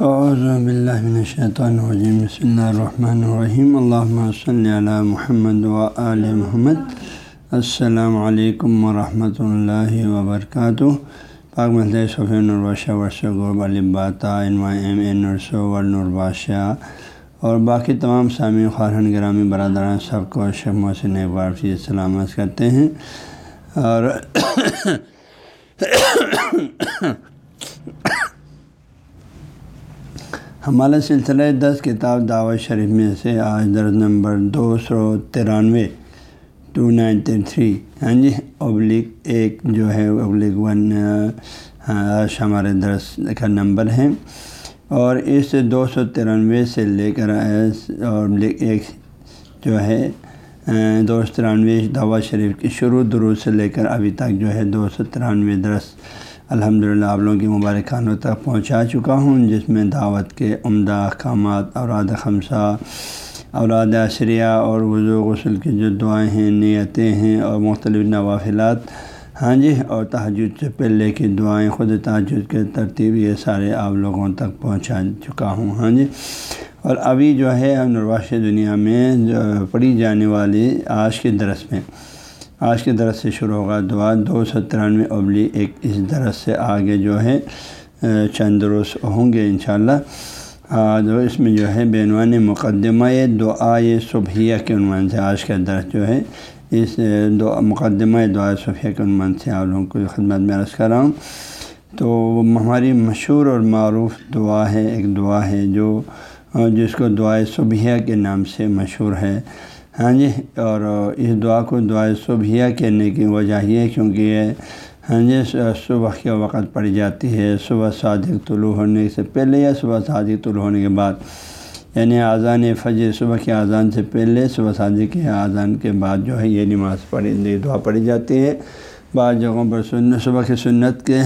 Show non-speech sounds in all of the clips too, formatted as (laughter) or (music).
باللہ من الشیطان الرجیم بسم اللہ الرحمن الرحیم اللہم صلی علی محمد و آل محمد السلام علیکم ورحمۃ اللہ وبرکاتہ پاک محل صفین الباشہ ورثہ غرب الباطا ایم اے نرسو ورنباشہ اور باقی تمام سامع خارن گرامی برادران سب کو شب محسن ایک بار سے سلامت کرتے ہیں اور ہمارا سلسلہ دس کتاب دعوت شریف میں سے آج درد نمبر دو سو ترانوے ٹو نائنٹی تھری۔ ہاں جی ابلک ایک جو ہے ابلک ون آج ہمارے درس کا نمبر ہے۔ اور اس دو سو ترانوے سے لے کر ابلک ایک جو ہے دو سو ترانوے دعوت شریف کی شروع درود سے لے کر ابھی تک جو ہے، دو سو ترانوے درس الحمد للہ آپ لوگوں کی مبارک خانوں تک پہنچا چکا ہوں، جس میں دعوت کے عمدہ احکامات، اوراد خمسہ، اوراد عشریہ اور وضو غسل کی جو دعائیں ہیں، نیتیں ہیں اور مختلف نوافلات۔ ہاں جی اور تحجد سے پہلے کی دعائیں خود تحجد کے ترتیب یہ سارے آپ لوگوں تک پہنچا چکا ہوں۔ ہاں جی اور ابھی جو ہے ہم نرواش دنیا میں جو پڑھی جانے والی آج کے درس میں آج کے درس سے شروع ہوگا۔ دعا دو سو ترانوے ابلی ایک اس درس سے آگے جو ہے چند روز ہوں گے انشاءاللہ۔ شاء اس میں جو ہے بینوان مقدمہ دعا صبحیہ کے عنوان سے۔ آج کا درس جو ہے، اس دعا، مقدمہ دعا صبحیہ کے عنوان سے آپ لوگوں کو خدمت میں عرض کر رہا ہوں۔ تو ہماری مشہور اور معروف دعا ہے، ایک دعا ہے جو جس کو دعائے صبحیہ کے نام سے مشہور ہے۔ ہاں جی؟ اور اس دعا کو دعائے صبحیہ کہنے کی وجہ یہ کیونکہ یہ ہاں جی صبح کے وقت پڑی جاتی ہے۔ صبح صادق طلوع ہونے سے پہلے یا صبح صادق طلوع ہونے کے بعد؟ یعنی اذان فجر، صبح کے اذان سے پہلے، صبح صادق کے اذان کے بعد جو ہے یہ نماز پڑھی دعا پڑھی جاتی ہے۔ بعض جگہوں پر سن صبح کی سنت کے (coughs)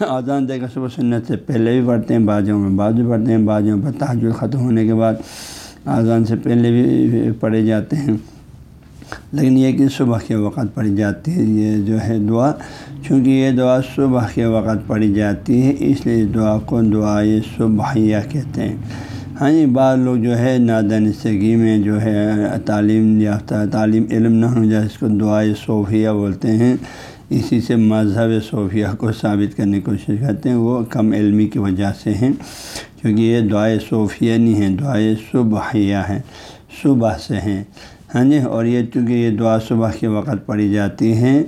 اذان دے کر صبح سنت سے پہلے بھی پڑھتے ہیں، بعض جگہوں میں بعد بھی پڑھتے ہیں، بعض جگہوں پر تاجر ختم ہونے کے بعد۔ اذان سے پہلے بھی پڑھے جاتے ہیں۔ لیکن یہ کہ صبح کے وقت پڑھی جاتی ہے، یہ جو ہے دعا، چونکہ یہ دعا صبح کے وقت پڑھی جاتی ہے، اس لیے اس دعا کو دعائے صبحیہ کہتے ہیں۔ ہاں جی بعض لوگ جو ہے نادنستگی میں جو ہے تعلیم یافتہ، تعلیم علم نہ ہو جائے، اس کو دعائے صوفیہ بولتے ہیں۔ اسی سے مذہب صوفیہ کو ثابت کرنے کی کوشش کرتے ہیں۔ وہ کم علمی کی وجہ سے ہیں، کیونکہ یہ دعائے صوفیہ نہیں ہیں، دعائے صبحیہ ہیں، صبح سے ہیں۔ ہاں جی اور یہ چونکہ یہ دعا صبح کے وقت پڑھی جاتی ہیں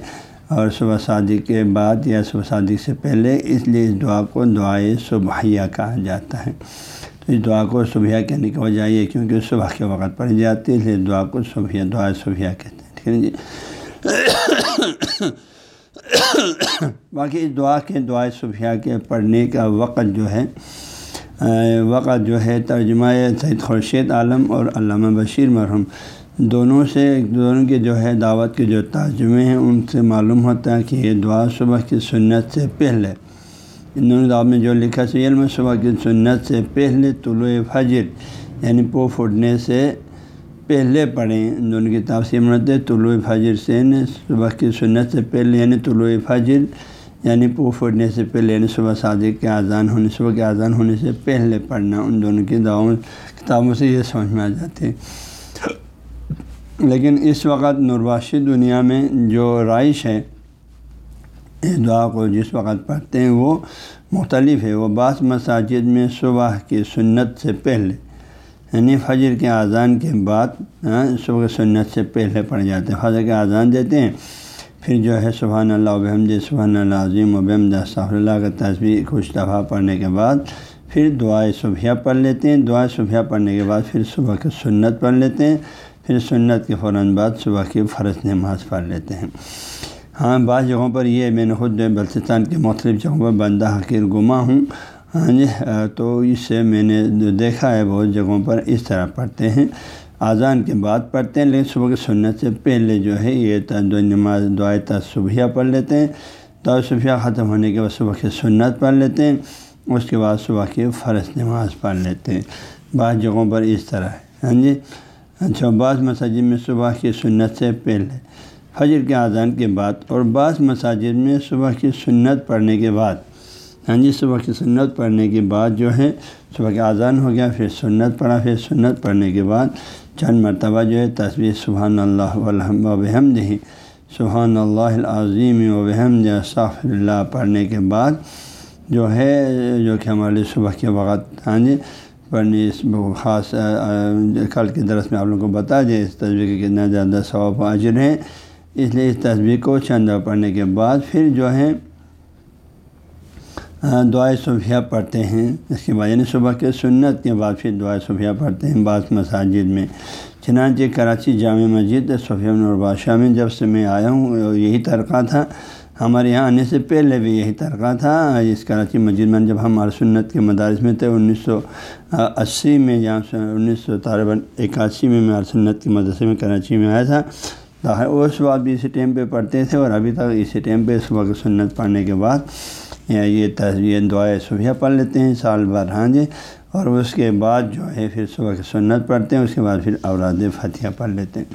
اور صبح شادی کے بعد یا صبح شادی سے پہلے، اس لیے اس دعا کو دعائے صبحیہ کہا جاتا ہے۔ تو اس دعا کو صبح کہنے کی وجہ یہ کیونکہ صبح کے وقت پڑھی جاتی ہے، اس لیے دعا کو صبح دعائے صبح کہتے ہیں۔ ٹھیک ہے جی؟ (coughs) باقی اس دعا کے دعائے صبح کے پڑھنے کا وقت جو ہے وقت جو ہے ترجمہ سعید خورشید عالم اور علامہ بشیر مرحوم، دونوں سے، دونوں کے جو ہے دعوت کے جو ترجمے ہیں، ان سے معلوم ہوتا ہے کہ یہ دعا صبح کی سنت سے پہلے ان دونوں دعوت میں جو لکھا، سیل میں صبح کی سنت سے پہلے طلوع فجر یعنی پو پھوٹنے سے پہلے پڑھیں ان دونوں کی تاثیر مرتے طلوع فجر سے یعنی صبح کی سنت سے پہلے یعنی طلوع فجر یعنی پو پھوٹنے سے پہلے یعنی صبح صادق کے اذان ہونے، صبح کے اذان ہونے سے پہلے پڑھنا، ان دونوں کی دعاؤں، کتابوں سے یہ سمجھ میں آ جاتے لیکن اس وقت نرواشی دنیا میں جو رائش ہے اس دعا کو جس وقت پڑھتے ہیں، وہ مختلف ہے۔ وہ بعض مساجد میں صبح کی سنت سے پہلے۔ یعنی فجر کے اذان کے بعد ہاں، صبح سنت سے پہلے پڑھ جاتے ہیں، فجر کے اذان دیتے ہیں، پھر جو ہے سبحان اللہ وبحمد سبحان اللہ عظیم وبحمد صاحب اللہ کا تصویر کچھ دفعہ پڑھنے کے بعد پھر دعائے صبح پڑھ لیتے ہیں دعائے صبح پڑھنے کے بعد پھر صبح کی سنت پڑھ لیتے ہیں، پھر سنت کے فوراً بعد صبح کی فرض نماز پڑھ لیتے ہیں۔ ہاں بعض جگہوں پر یہ میں نے خود بلتستان کے مختلف جگہوں پر بندہ حقیر گما ہوں۔ ہاں جی تو اس سے میں نے دیکھا ہے بہت جگہوں پر اس طرح پڑھتے ہیں۔ اذان کے بعد پڑھتے ہیں، لیکن صبح کی سنت سے پہلے جو ہے یہ دو نماز، دعائے تصبیہ پڑھ لیتے ہیں۔ دعائے صبح ختم ہونے کے بعد صبح کی سنت پڑھ لیتے ہیں، اس کے بعد صبح کی فرض نماز پڑھ لیتے ہیں۔ بعض جگہوں پر اس طرح ہے ہاں جی۔ اچھا بعض مساجد میں صبح کی سنت سے پہلے، فجر کے اذان کے بعد اور بعض مساجد میں صبح کی سنت پڑھنے کے بعد۔ ہاں جی صبح کی سنت پڑھنے کے بعد جو ہے، صبح کے اذان ہو گیا، پھر سنت پڑھا، پھر سنت پڑھنے کے بعد چند مرتبہ جو ہے تصویر سبحان اللہ الحم و بحمد ہی سبحان اللہ العظیم و بحمد صاف اللہ پڑھنے کے بعد جو ہے، جو کہ ہمارے صبح کے وقت ہاں جی پڑھنے اس خاص کل کے درس میں آپ لوگوں کو بتا دیں اس تصویر کے کتنا زیادہ ثواب حاضر ہیں اس لیے اس تصویر کو چند پڑھنے کے بعد پھر جو ہے دعائے صبح پڑھتے ہیں۔ اس کے بعد یعنی صبح کے سنت کے بعد پھر دعائے صبح پڑھتے ہیں بعض مساجد میں۔ چنانچہ کراچی جامع مسجد صفیہ نور بادشاہ میں جب سے میں آیا ہوں یہی طرقہ تھا، ہمارے یہاں آنے سے پہلے بھی یہی طرقہ تھا۔ اس کراچی مسجد میں جب ہم سنت کے مدارس میں تھے، انیس سو اسی میں جہاں انیس سو طالباً اکاسی میں میں سنت کے مدرسے میں کراچی میں آیا تھا۔ اس وقت بھی اسی ٹائم پہ پڑھتے تھے، اور ابھی تک اسی ٹائم پہ صبح کی سنت پڑھنے کے بعد یا یہ تصویر دعائیں صبح پڑھ لیتے ہیں، سال بھر ہاں جی؟ اور اس کے بعد جو ہے پھر صبح کی سنت پڑھتے ہیں، اس کے بعد پھر اوراد فتح پڑھ لیتے ہیں۔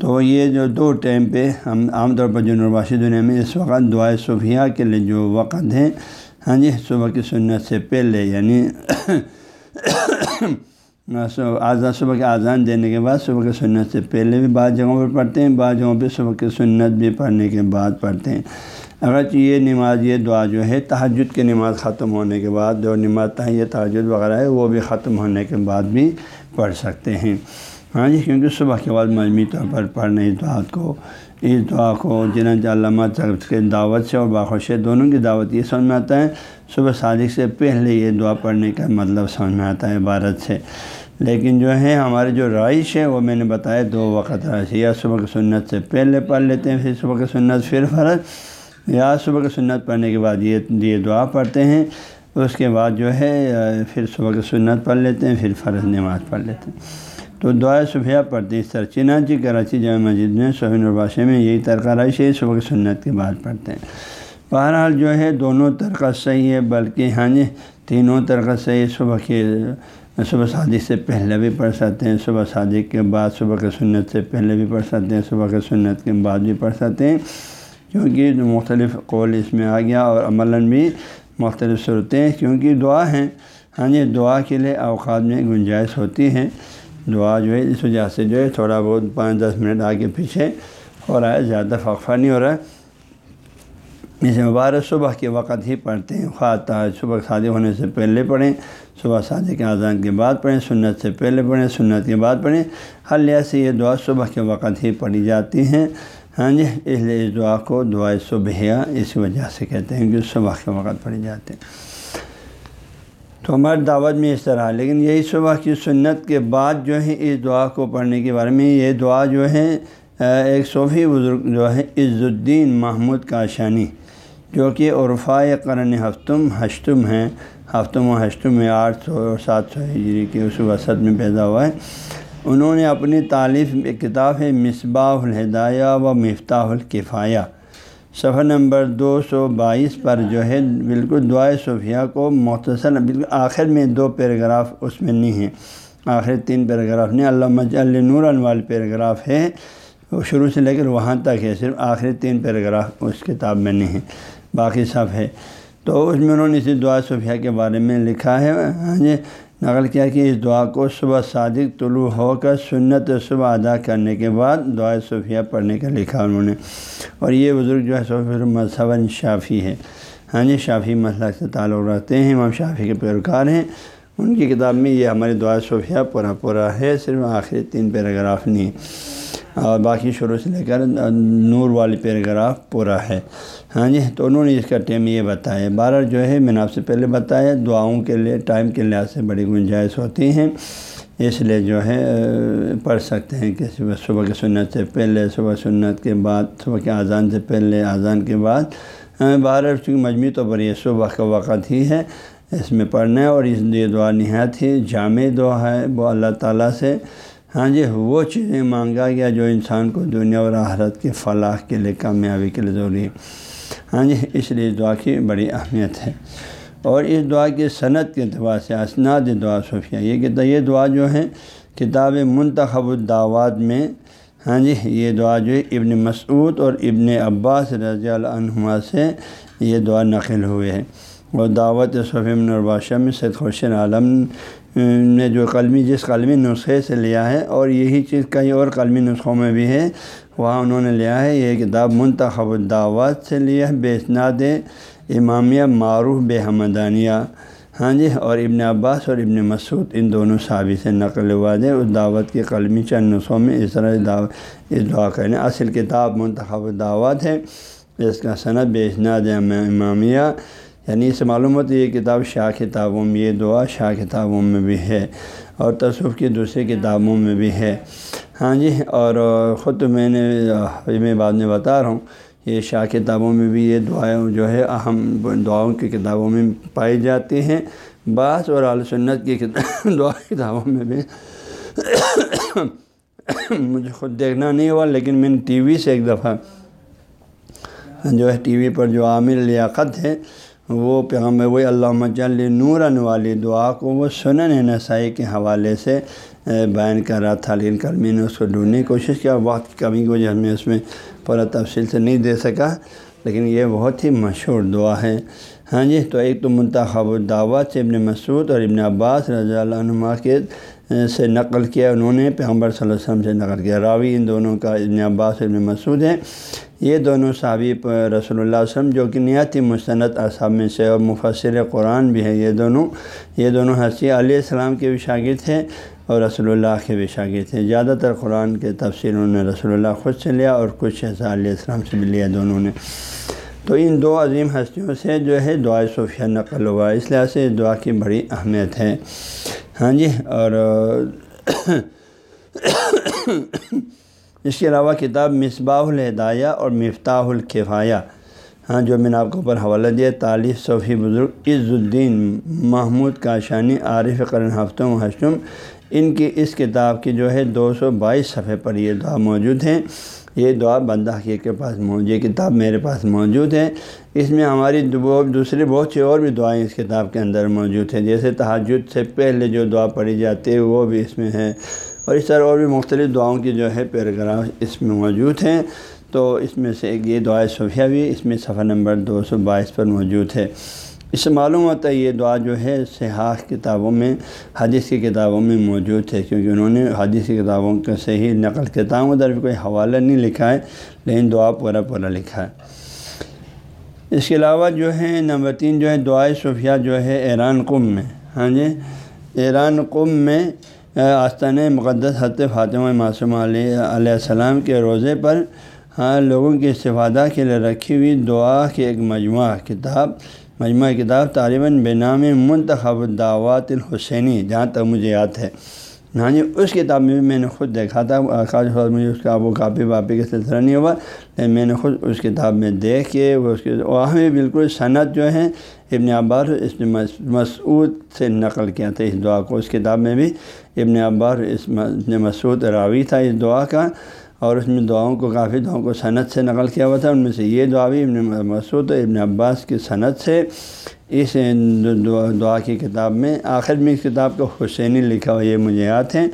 تو یہ جو دو ٹائم پہ ہم عام طور پر جو نرباشی دنیا میں اس وقت دعائیں صبح کے لیے جو وقت ہیں ہاں جی؟ صبح کی سنت سے پہلے یعنی آزاد صبح کے آزان دینے کے بعد صبح کی سنت سے پہلے بھی بعض جگہوں پہ پڑھتے ہیں، بعض جگہوں پہ صبح کی سنت بھی پڑھنے کے بعد پڑھتے ہیں۔ اگرچہ یہ نماز، یہ دعا جو ہے تحجد کی نماز ختم ہونے کے بعد جو نماز یہ تحجد وغیرہ ہے، وہ بھی ختم ہونے کے بعد بھی پڑھ سکتے ہیں۔ ہاں جی کیونکہ صبح کے بعد مجموعی طور پر پڑھنے اس دعا کو اس دعا کو جنہیں علامہ طرف کے دعوت سے اور باخوش دونوں کی دعوت یہ سمجھ میں آتا ہے۔ صبح صادق سے پہلے یہ دعا پڑھنے کا مطلب سمجھ میں آتا ہے عبارت سے۔ لیکن جو ہے ہمارے جو رائش ہے، وہ میں نے بتایا دو وقت رائش یا صبح کی سنت سے پہلے پڑھ لیتے ہیں، پھر صبح کی سنت، پھر فرض۔ یا صبح کی سنت پڑھنے کے بعد یہ یہ دعا پڑھتے ہیں۔ اس کے بعد جو ہے، پھر صبح کی سنت پڑھ لیتے ہیں، پھر فرض نماز پڑھ لیتے ہیں۔ تو دعا صبح پڑھتے اس طرح چنانچہ کراچی جامع مسجد میں صحیح الباشے میں یہی ترقہ رائش ہے صبح کی سنت کے بعد پڑھتے ہیں۔ بہرحال جو ہے، دونوں ترقہ صحیح ہے، بلکہ ہاں جی تینوں ترقہ صحیح صبح کے، صبح صادق سے پہلے بھی پڑھ سکتے ہیں، صبح صادق کے بعد صبح کے سنت سے پہلے بھی پڑھ سکتے ہیں، صبح کے سنت کے بعد بھی پڑھ سکتے ہیں۔ کیونکہ مختلف قول اس میں آ گیا اور عملاً بھی مختلف صورتیں کیونکہ دعا ہیں۔ ہاں جی دعا کے لیے اوقات میں گنجائش ہوتی ہے۔ دعا جو ہے، اس وجہ سے جو ہے تھوڑا بہت پانچ دس منٹ آگے پیچھے ہو رہا ہے، زیادہ فقفہ نہیں ہو رہا ہے۔ اسے مبارک صبح کے وقت ہی پڑھتے ہیں، خواہ صبح شادی ہونے سے پہلے پڑھیں، صبح شادی کے اذان کے بعد پڑھیں، سنت سے پہلے پڑھیں، سنت کے بعد پڑھیں۔ ہر لحاظ سے یہ دعا صبح کے وقت ہی پڑھی جاتی ہیں۔ ہاں جی اس لیے اس دعا کو دعائے صبح اس وجہ سے کہتے ہیں کہ صبح کے وقت پڑھی جاتے ہیں۔ تو ہماری دعوت میں اس طرح لیکن یہی صبح کی سنت کے بعد جو ہے اس دعا کو پڑھنے کے بارے میں یہ دعا جو ہے ایک صوفی بزرگ جو ہے عز الدین محمود کاشانی، جو کہ عرفۂ قرن ہفتم، ہشتم ہیں۔ ہفتم و ہشتم میں آٹھ سو اور سات سو ہجری کے اس وسط میں پیدا ہوا ہے۔ انہوں نے اپنی تعلیف ایک کتاب ہے، مصباح الہدایہ و مفتاح الکفایہ۔ صفحہ نمبر دو سو بائیس پر جو ہے، بالکل دعائے صوفیہ کو مختصر، بالکل آخر میں دو پیراگراف اس میں نہیں ہیں۔ آخر تین پیراگراف نہیں علامہ نور والے پیراگراف ہے۔ وہ شروع سے لے کر وہاں تک ہے، صرف آخری تین پیراگراف اس کتاب میں نہیں ہیں، باقی سب ہے۔ تو اس میں انہوں نے اسی دعا صوفیہ کے بارے میں لکھا ہے۔ ہاں جی نقل کیا کہ اس دعا کو صبح صادق طلوع ہو کر سنت صبح ادا کرنے کے بعد دعا صوفیہ پڑھنے کا لکھا انہوں نے۔ اور یہ بزرگ جو ہے صوفی مذہب شافی ہے ہاں جی شافی مسلک سے تعلق رکھتے ہیں، امام شافی کے پیروکار ہیں۔ ان کی کتاب میں یہ ہماری دعا صوفیہ پورا پورا ہے، صرف آخری تین پیراگراف نہیں۔ اور باقی شروع سے لے کر نور والی پیراگراف پورا ہے۔ ہاں جی تو انہوں نے اس کا ٹائم یہ بتایا، بارہ جو ہے، میں نے آپ سے پہلے بتایا، دعاؤں کے لیے، ٹائم کے لحاظ سے بڑی گنجائش ہوتی ہیں۔ اس لیے جو ہے، پڑھ سکتے ہیں کہ صبح صبح کی سنت سے پہلے، صبح سنت کے بعد، صبح کے اذان سے پہلے، اذان کے بعد۔ ہاں، بارہ چونکہ مجموعی طور پر یہ صبح کا وقت ہی ہے۔ اس میں پڑھنا ہے اور اس یہ دعا نہایت ہی جامع دعا ہے۔ وہ اللہ تعالیٰ سے ہاں جی وہ چیزیں مانگا گیا جو انسان کو دنیا اور آحرت کے فلاح کے لیے کامیابی کے لیے ضروری ہے ہاں جی اس لیے اس دعا کی بڑی اہمیت ہے۔ اور اس دعا کی صنعت کے اعتبار سے اسناد دعا صوفیہ، یہ کہ یہ دعا جو ہے، کتاب منتخب الدعوات میں ہاں جی یہ دعا جو ہے، ابن مسعود اور ابن عباس رضی اللہ عنہما سے یہ دعا نقل ہوئے ہیں اور دعوت صفیم الباشہ میں سید خورشید عالم نے جو قلمی، جس قلمی نسخے سے لیا ہے اور یہی چیز کئی اور قلمی نسخوں میں بھی ہے، وہاں انہوں نے لیا ہے، یہ کتاب منتخب الدعوت سے لیا ہے، بے اسناد امامیہ معروف بے حمدانیہ۔ ہاں جی اور ابن عباس اور ابن مسعود، ان دونوں صحابی سے نقل واد اس دعوت کی قلمی چند نسخوں میں اس طرح دعوت اس دعا کرنے یعنی اصل کتاب منتخب دعوت ہے، اس کا صنعت بے اسناد امامیہ۔ یعنی اس معلوم ہوتی یہ کتاب شاہ کتابوں میں یہ دعا شاہ کتابوں میں بھی ہے اور تصوف کی دوسری کتابوں میں بھی ہے۔ ہاں جی اور خود میں نے میں بعد میں بتا رہا ہوں یہ شاہ کتابوں میں بھی یہ دعائیں جو ہے اہم دعاؤں کی کتابوں میں پائی جاتی ہیں۔ بعض اور عال سنت کی (coughs) دعا کتابوں میں بھی (coughs) مجھے خود دیکھنا نہیں ہوا، لیکن میں نے ٹی وی سے ایک دفعہ جو ہے ٹی وی پر جو عامر لیاقت ہے وہ پیغمبر وہی اللہ مجل نور والی دعا کو وہ سنن نسائی کے حوالے سے بیان کر رہا تھا۔ لیکن کل میں نے اس کو ڈھونڈنے کی کوشش کیا وقت کی کمی کی وجہ میں اس میں پورا تفصیل سے نہیں دے سکا۔ لیکن یہ بہت ہی مشہور دعا ہے۔ ہاں جی تو ایک تو منتخب الدعوت سے ابن مسعود اور ابن عباس رضی اللہ عنہ کے سے نقل کیا، انہوں نے پیغمبر صلی اللہ علیہ وسلم سے نقل کیا۔ راوی ان دونوں کا ابن عباس ابن مسعود ہے یہ دونوں صحابی رسول اللہ علیہ وسلم جو کہ نہایت ہی مستند اصحاب میں سے اور مفسر قرآن بھی ہے یہ دونوں یہ دونوں حسی علیہ السلام کے بھی شاگرد تھے اور رسول اللہ کے بھی شاگرد تھے زیادہ تر قرآن کے تفصیل انہوں نے رسول اللہ خود سے لیا اور کچھ حصہ علیہ السلام سے بھی لیا دونوں نے۔ تو ان دو عظیم ہستیوں سے جو ہے دعائے صوفیہ نقل ہوا، اس لحاظ سے دعا کی بڑی اہمیت ہے۔ ہاں جی اور (coughs) اس کے علاوہ کتاب مصباح الہدایہ اور مفتاح الکفایہ ہاں جو میں نے آپ کو اوپر حوالہ دیا تعلیف صوفی بزرگ عز الدین محمود کاشانی، عارف قرن ہفتوں ہشتم، ان کی اس کتاب کی جو ہے دو سو بائیس صفحے پر یہ دعا موجود ہیں۔ یہ دعا بندہ حقیق کے پاس موجود یہ کتاب میرے پاس موجود ہے اس میں ہماری دوسری بہت سی اور بھی دعائیں اس کتاب کے اندر موجود ہیں۔ جیسے تحجد سے پہلے جو دعا پڑھی جاتی ہے، وہ بھی اس میں ہے۔ اور اس طرح اور بھی مختلف دعاؤں کی جو ہے پیراگراف اس میں موجود ہیں۔ تو اس میں سے ایک یہ دعائیں صوفیہ بھی اس میں صفحہ نمبر دو سو بائیس پر موجود ہے۔ اس سے معلوم ہوتا ہے یہ دعا جو ہے صحاح کتابوں میں، حدیث کی کتابوں میں موجود ہے، کیونکہ انہوں نے حدیث کی کتابوں کا صحیح نقل کتابوں ادھر بھی کوئی حوالہ نہیں لکھا ہے، لیکن دعا پورا پورا لکھا ہے۔ اس کے علاوہ جو ہے، نمبر تین جو ہے دعائے صوفیہ جو ہے ایران قم میں۔ ہاں جی ایران قم میں آستان مقدس حت فاطمہ معصوم علیہ علیہ السلام کے روزے پر ہاں لوگوں کے استفادہ کے لیے رکھی ہوئی دعا کی ایک مجموعہ کتاب مجموعہ کتاب طالباً بے نام منتخب الدعوات الحسینی، جہاں تک مجھے یاد ہے۔ ہاں جی اس کتاب میں بھی میں نے خود دیکھا تھا، خاص طور مجھے اس کا وہ کاپی واپی کا سلسلہ نہیں ہوا، لیکن میں نے خود اس کتاب میں دیکھ کے وہ اس کے وہاں بھی بالکل صنعت جو ہے، ابن عبار اس نے مسعود سے نقل کیا تھا اس دعا کو۔ اس کتاب میں بھی ابن عبار اس مسعود راوی تھا اس دعا کا۔ اور اس میں دعاؤں کو کافی دعاؤں کو صنعت سے نقل کیا ہوا تھا۔ ان میں سے یہ دعا بھی ابن مسعود ابن عباس کی صنعت سے اس دعا کی کتاب میں، آخر میں اس کتاب کو حسینی لکھا ہوا یہ مجھے یاد ہے۔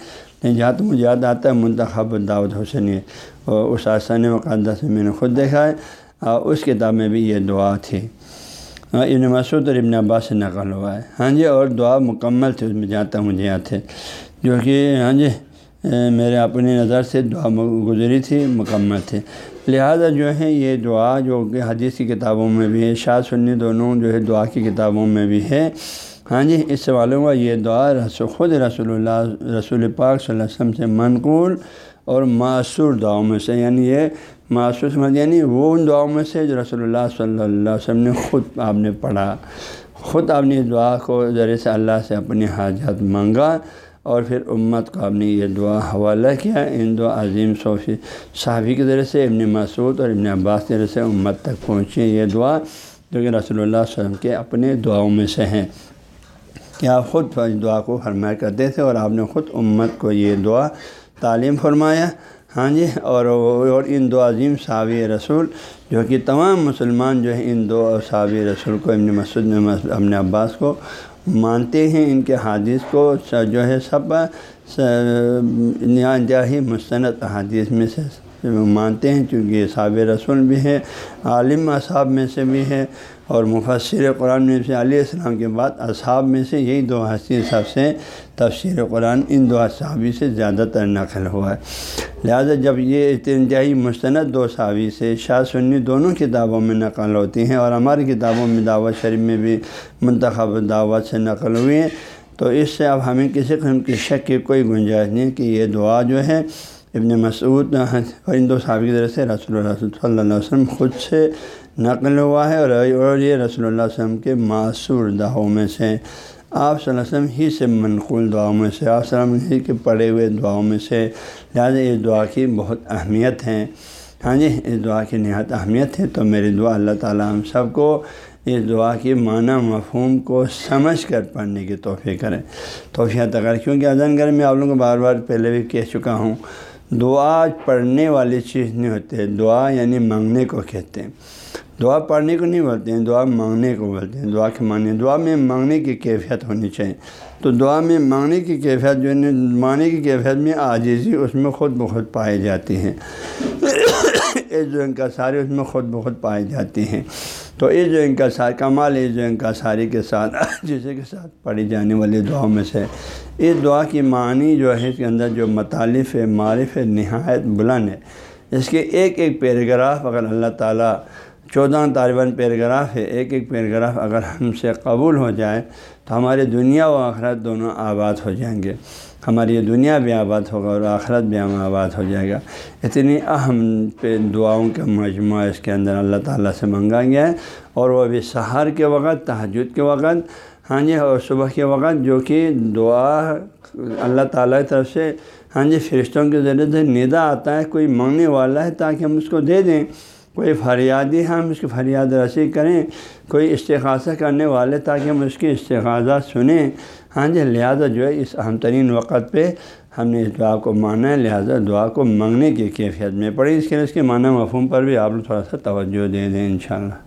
جہاں تو مجھے یاد آتا ہے، منتخب دعوت حسینی اور اس آسان مقدس میں میں نے خود دیکھا ہے۔ اور اس کتاب میں بھی یہ دعا تھی۔ ہاں، ابن مسعود اور ابن عباس سے نقل ہوا ہے۔ ہاں جی اور دعا مکمل تھی، اس میں جہاں تک مجھے یاد ہے۔ جو کہ ہاں جی میرے اپنی نظر سے دعا گزری تھی، مکمل تھی۔ لہٰذا جو ہے، یہ دعا جو کہ حدیث کی کتابوں میں بھی ہے، شاہ سنی دونوں جو ہے دعا کی کتابوں میں بھی ہے۔ ہاں جی اس سوالوں کا یہ دعا رسول خود رسول اللہ، رسول پاک صلی اللہ علیہ وسلم سے منقول اور معصور دعاؤں میں سے یعنی یہ معصور سمجھ یعنی وہ ان دعاؤں میں سے جو رسول اللہ صلی اللہ علیہ وسلم نے خود آپ نے پڑھا۔ خود آپ نے اس دعا کو ذریعے سے اللہ سے اپنی حاجت مانگا اور پھر امت کو آپ نے یہ دعا، حوالہ کیا، ان دو عظیم صوفی صحابی کے ذریعے سے، ابن مسعود اور ابن عباس کے ذریعے سے امت تک پہنچی یہ دعا، جو کہ رسول اللہ علیہ وسلم کے اپنے دعاؤں میں سے ہیں۔ کہ آپ خود دعا کو فرمایا کرتے تھے اور آپ نے خود امت کو یہ دعا تعلیم فرمایا۔ ہاں جی اور اور ان دو عظیم صحابی رسول، جو کہ تمام مسلمان جو ہیں، ان دو صحابی رسول کو، ابن مسعود، ابن عباس کو مانتے ہیں ان کے حادث کو جو ہے سب انتہائی مستند حادث میں سے مانتے ہیں، چونکہ یہ صاب رسول بھی ہے عالم اصحاب میں سے بھی ہے اور مفسر قرآن میں سے علیہ السلام کے بعد اصحاب میں سے یہی دو ہستی سب سے تفسیر قرآن، ان دو صحابی سے زیادہ تر نقل ہوا ہے۔ لہٰذا جب یہ انتہائی مستند دو صحابی سے شاہ سنی دونوں کتابوں میں نقل ہوتی ہیں اور ہماری کتابوں میں دعوت شریف میں بھی منتخب دعوت سے نقل ہوئی ہیں، تو اس سے اب ہمیں کسی قسم کی شک کی کوئی گنجائش نہیں کہ یہ دعا جو ہے ابن مسعود، اور ان دو صحابی کی طرف سے رسول اللہ صلی اللہ علیہ وسلم خود سے نقل ہوا ہے اور یہ رسول اللہ علیہ وسلم کے معصور دعاؤں میں سے آپ صلی اللہ علیہ وسلم ہی سے منقول دعاؤں میں سے آپ صلی اللہ علیہ وسلم ہی کے پڑھے ہوئے دعاؤں میں سے لہٰذا اس دعا کی بہت اہمیت ہے۔ ہاں جی اس دعا کی نہایت اہمیت ہے۔ تو میری دعا اللہ تعالیٰ ہم سب کو اس دعا کی معنی مفہوم کو سمجھ کر پڑھنے کی توفیع کریں توفیعت اگر کیونکہ اذن گھر میں آپ لوگوں کو بار بار پہلے بھی کہہ چکا ہوں، دعا پڑھنے والی چیز نہیں ہوتی، دعا یعنی مانگنے کو کہتے ہیں۔ دعا پڑھنے کو نہیں بولتے ہیں، دعا مانگنے کو بولتے ہیں، دعا کے معنی دعا میں مانگنے کی کیفیت ہونی چاہیے۔ تو دعا میں مانگنے کی کیفیت جو ہے، مانگنے کی کیفیت میں عاجزی اس میں خود بخود پائی جاتی ہے (coughs) اس جو ان کا ساری اس میں خود بخود پائی جاتی ہیں۔ تو اس جو ان کا کمال اس جو ان کا ساری کے ساتھ، (coughs) جسے کے ساتھ پڑھی جانے والی دعاؤں میں سے اس دعا کی معنی جو ہے، اس کے اندر جو مطالف ہے معرف ہے نہایت بلند ہے۔ اس کے ایک ایک پیراگراف اگر اللہ تعالیٰ چودہ طالباً پیراگراف ہے، ایک ایک پیراگراف اگر ہم سے قبول ہو جائے تو ہماری دنیا و آخرت دونوں آباد ہو جائیں گے۔ ہماری یہ دنیا بھی آباد ہوگا اور آخرت بھی ہم آباد ہو جائے گا۔ اتنی اہم پہ دعاؤں کا مجموعہ اس کے اندر اللہ تعالیٰ سے منگا گیا ہے اور وہ بھی سحر کے وقت تحجد کے وقت ہاں جی اور صبح کے وقت جو کہ دعا اللہ تعالیٰ کی طرف سے ہاں جی فرشتوں کے ذریعے سے ندا آتا ہے، کوئی مانگنے والا ہے تاکہ ہم اس کو دے دیں۔ کوئی فریادی ہم اس کی فریاد رسی کریں، کوئی استغاثہ کرنے والے تاکہ ہم اس کی استغاثہ سنیں۔ ہاں جی لہٰذا جو ہے، اس اہم ترین وقت پہ ہم نے اس دعا کو مانا ہے۔ لہٰذا دعا کو منگنے کی کیفیت میں پڑھی اس کے لیے اس کے معنی مفہوم پر بھی آپ لوگ تھوڑا سا توجہ دے دیں انشاءاللہ۔